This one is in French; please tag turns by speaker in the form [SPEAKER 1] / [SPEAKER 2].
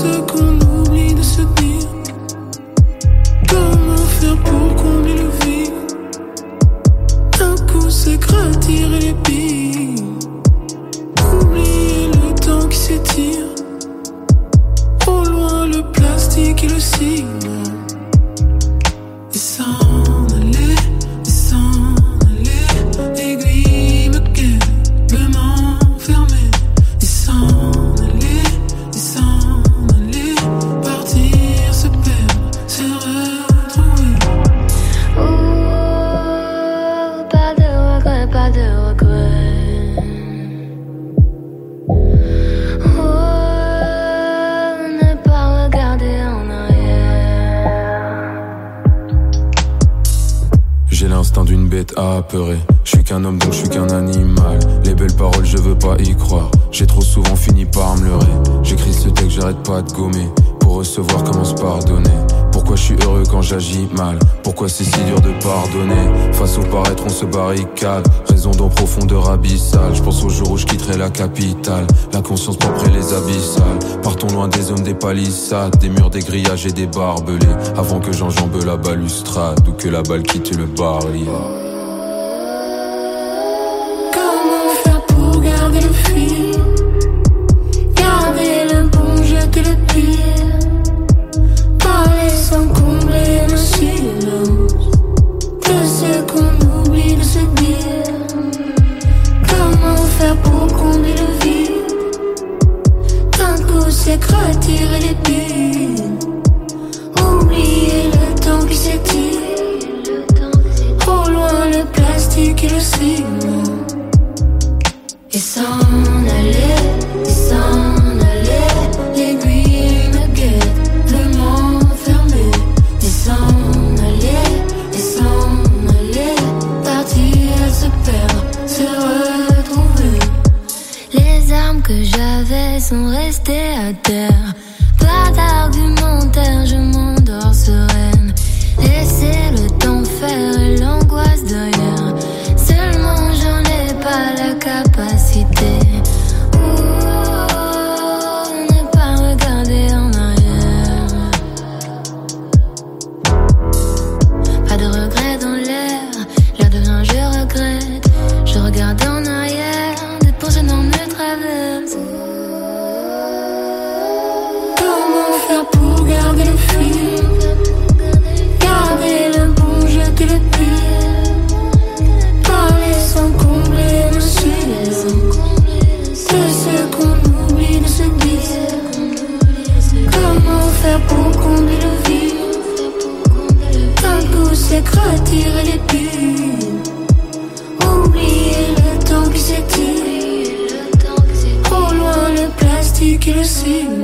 [SPEAKER 1] ce qu'on oublie de se dire. Comment faire pour combler le vide Un coup c'est grattir les billes. Oublier le temps qui s'étire. Au loin le plastique et le signe.
[SPEAKER 2] D'une bête apeurée. Je suis qu'un homme donc je suis qu'un animal. Les belles paroles, je veux pas y croire. J'ai trop souvent fini par me leurrer. J'écris ce texte, j'arrête pas de gommer. Recevoir, comment se pardonner? Pourquoi je suis heureux quand j'agis mal? Pourquoi c'est si dur de pardonner? Face au paraître, on se barricade. Raison d'en profondeur abyssale. Je pense au jour où je quitterai la capitale. La conscience propre et les abyssales. Partons loin des hommes, des palissades, des murs, des grillages et des barbelés. Avant que j'enjambe la balustrade ou que la balle quitte le baril.
[SPEAKER 3] C'est retirer les piles sont restées à terre. Pas d'argumentaire, je m'endors sereine. Laissez le temps faire et l'angoisse derrière. Seulement j'en ai pas la capacité. Ne pas regarder en arrière. Pas de regret dans l'air, l'air devient je regrette. Je regarde en arrière, des pensées non me. C'est retirer les piles Oublier le temps qui s'étire. Trop loin le plastique et le ciment